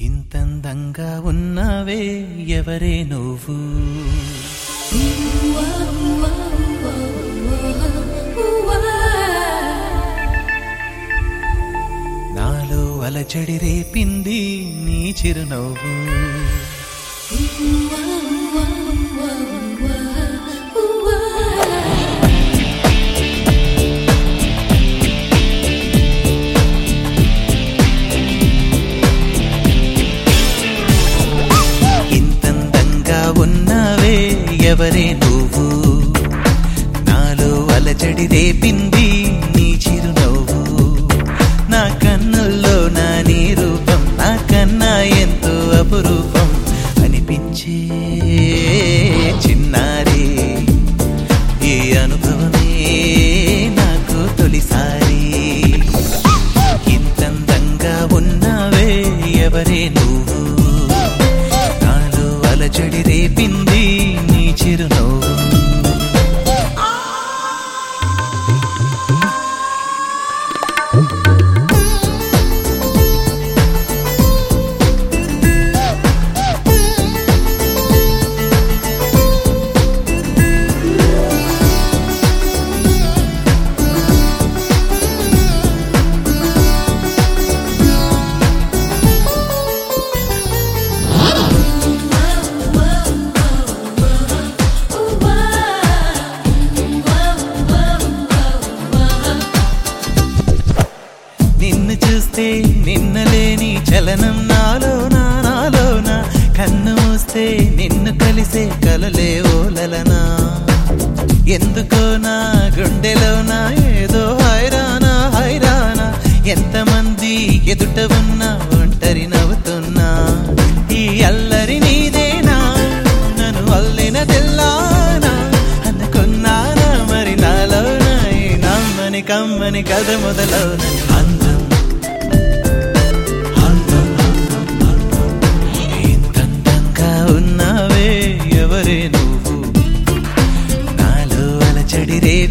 ఇంతందంగా ఉన్నావే ఎవరే నువ్వు? నాలో అలచడి రేపింది నీ చిరునవ్వు. ఎవరే నువ్వు. నాలో అలచడి రేపింది నీ చిరునవ్వు. నా కన్నుల్లో నా నీ రూపం నా కన్నా ఎంతో అపురూపం అనిపించే చిన్నారే. ఈ అనుభవమే నాకు తొలిసారి. ఇంతందంగా ఉన్నావే ఎవరే నువ్వు. ఎందుకో నా గుండెలోన ఏదో హైరానా హైరానా. ఎంతమంది ఎదుట ఉన్నా ఒంటరి నవ్వుతున్నా. ఈ అల్లరి నీదేనా? నన్ను అల్లిన తెల్లానా? అనుకున్నానా మరి నాలోన నమ్మని కమ్మని కథ మొదలవున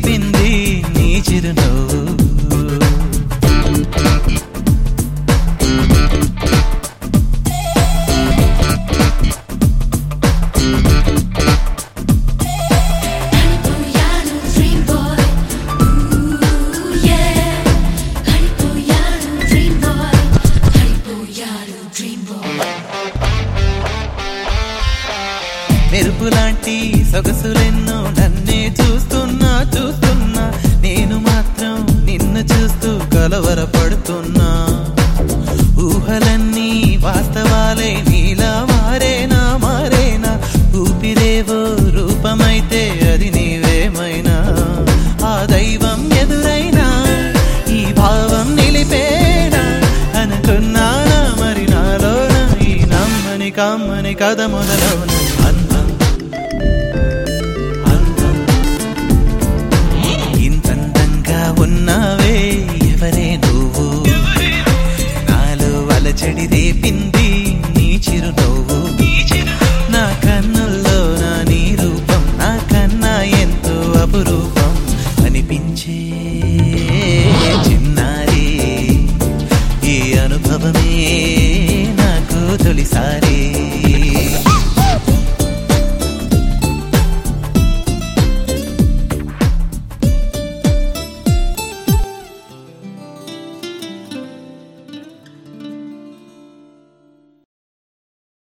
అలచడి నీ చిరునవ్వు. మెరుపులాంటి సొగసులెన్నో నన్నే చూస్తున్నా చూస్తున్నా. నేను మాత్రం నిన్ను చూస్తూ కలవరపడుతున్నా. ఊహలన్నీ వాస్తవాలే నీలా మారేనా మారేనా? ఊపిరేవో రూపమైతే అది నీవేమైనా? ఆ దైవం ఎదురైనా ఈ భావం నిలిపేనా? అనుకున్నానా మరి నాలోన? ఈ నమ్మని కమ్మని కథ మొదలవునా?